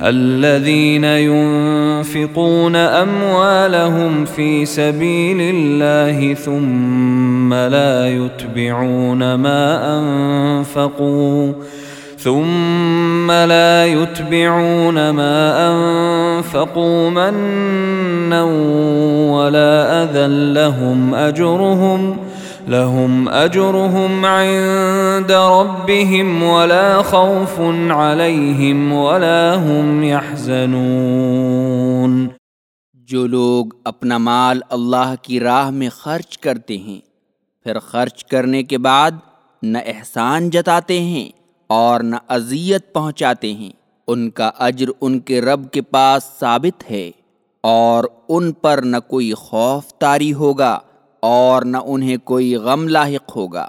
الذين ينفقون أموالهم في سبيل الله ثم لا يتبعون ما أنفقوا ثم لا يتبعون ما أنفقوا منا ولا أذى لهم أجرهم ۖ لهم أجرهم عند ربهم ولا خوف عليهم ولا هم يحزنون۔ جو لوگ اپنا مال اللہ کی راہ میں خرچ کرتے ہیں پھر خرچ کرنے کے بعد نہ احسان جتاتے ہیں۔ اور نہ اذیت پہنچاتے ہیں۔ ان کا اجر ان کے رب کے پاس ثابت ہے اور ان پر نہ کوئی خوف طاری ہوگا اور نہ انہیں کوئی غم لاحق ہوگا۔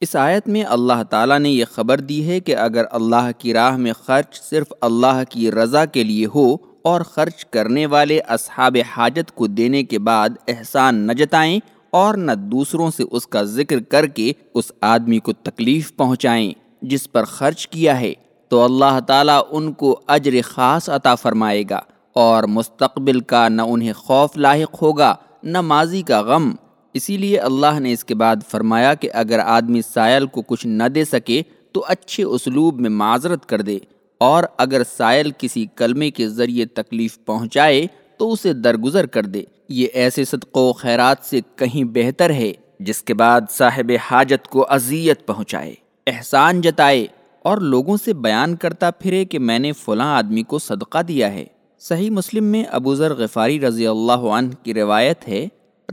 اس آیت میں اللہ تعالیٰ نے یہ خبر دی ہے کہ اگر اللہ کی راہ میں خرچ صرف اللہ کی رضا کے لیے ہو اور خرچ کرنے والے اصحاب حاجت کو دینے کے بعد احسان نہ جتائیں اور نہ دوسروں سے اس کا ذکر کر کے اس آدمی کو تکلیف پہنچائیں۔ جس پر خرچ کیا ہے، تو اللہ تعالیٰ ان کو اجر خاص عطا فرمائے گا اور مستقبل کا نہ انہیں خوف لاحق ہوگا، نہ ماضی کا غم۔ اسی لیے اللہ نے اس کے بعد فرمایا کہ اگر آدمی سائل کو کچھ نہ دے سکے، تو اچھے اسلوب میں معذرت کر دے۔ اور اگر سائل کسی کلمے کے ذریعے تکلیف پہنچائے، تو اسے درگزر کر دے۔ یہ ایسے صدق و خیرات سے کہیں بہتر ہے، جس کے بعد صاحب حاجت کو اذیت پہنچائے۔ احسان جتائے اور لوگوں سے بیان کرتا پھرے کہ میں نے فلاں آدمی کو صدقہ دیا ہے۔ صحیح مسلم میں ابو ذر غفاری رضی اللہ عنہ کی روایت ہے۔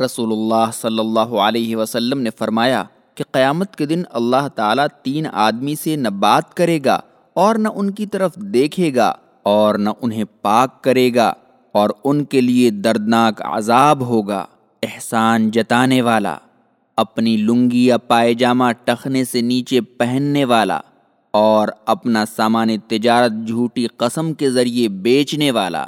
رسول اللہ صلی اللہ علیہ وسلم نے فرمایا کہ قیامت کے دن اللہ تعالیٰ تین آدمی سے نہ بات کرے گا اور نہ ان کی طرف دیکھے گا اور نہ انہیں پاک کرے گا اور ان کے لیے دردناک عذاب ہوگا۔ احسان جتانے والا۔ اپنی لنگی یا پائجامہ ٹخنے سے نیچے پہننے والا اور اپنا سامان تجارت جھوٹی قسم کے ذریعے بیچنے والا۔